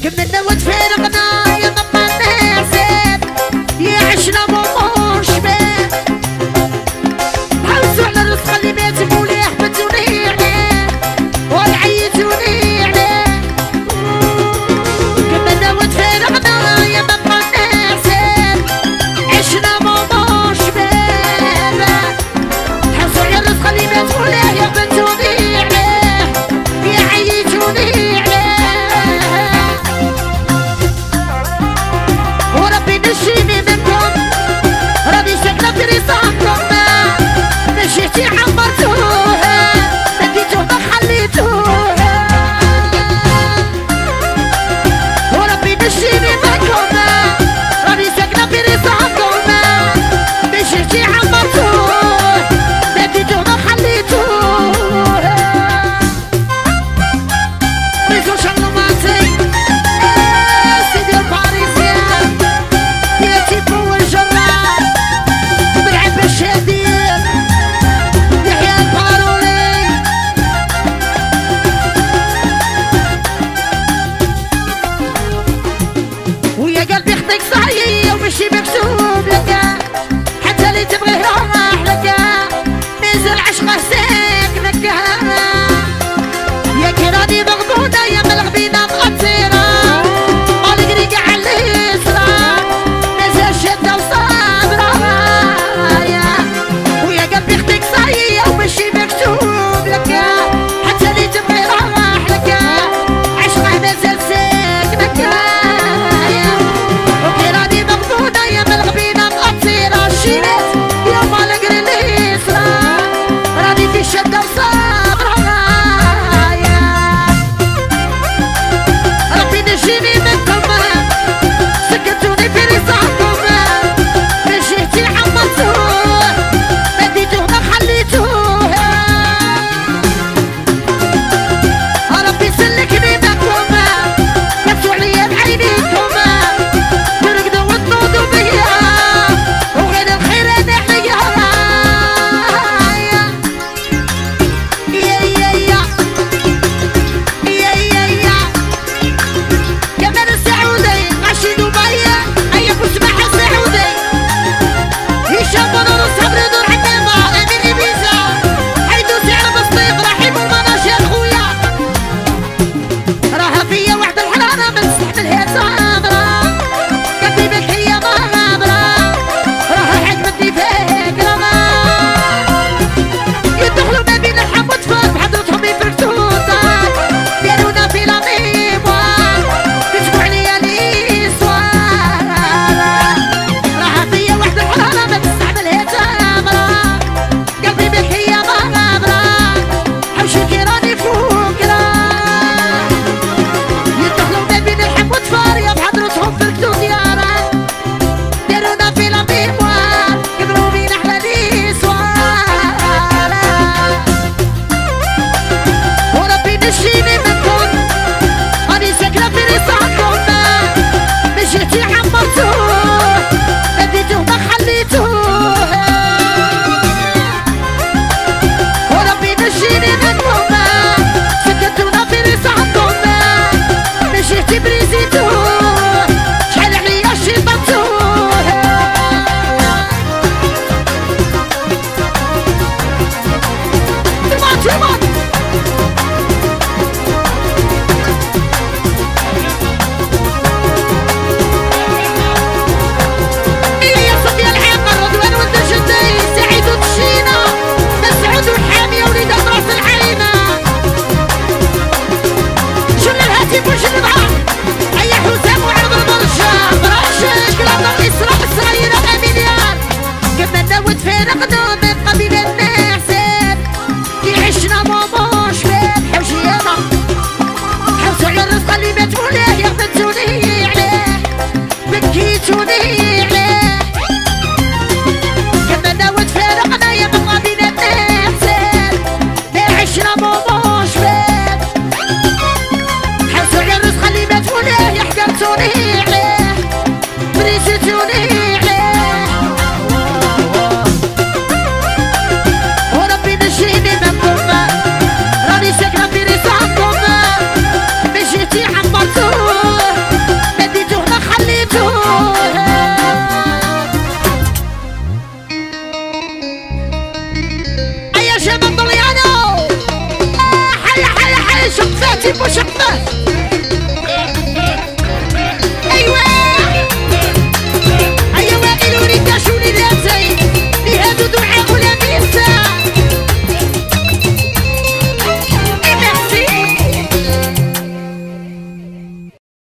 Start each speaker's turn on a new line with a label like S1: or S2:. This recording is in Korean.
S1: Give me no one's head of a knife Ocean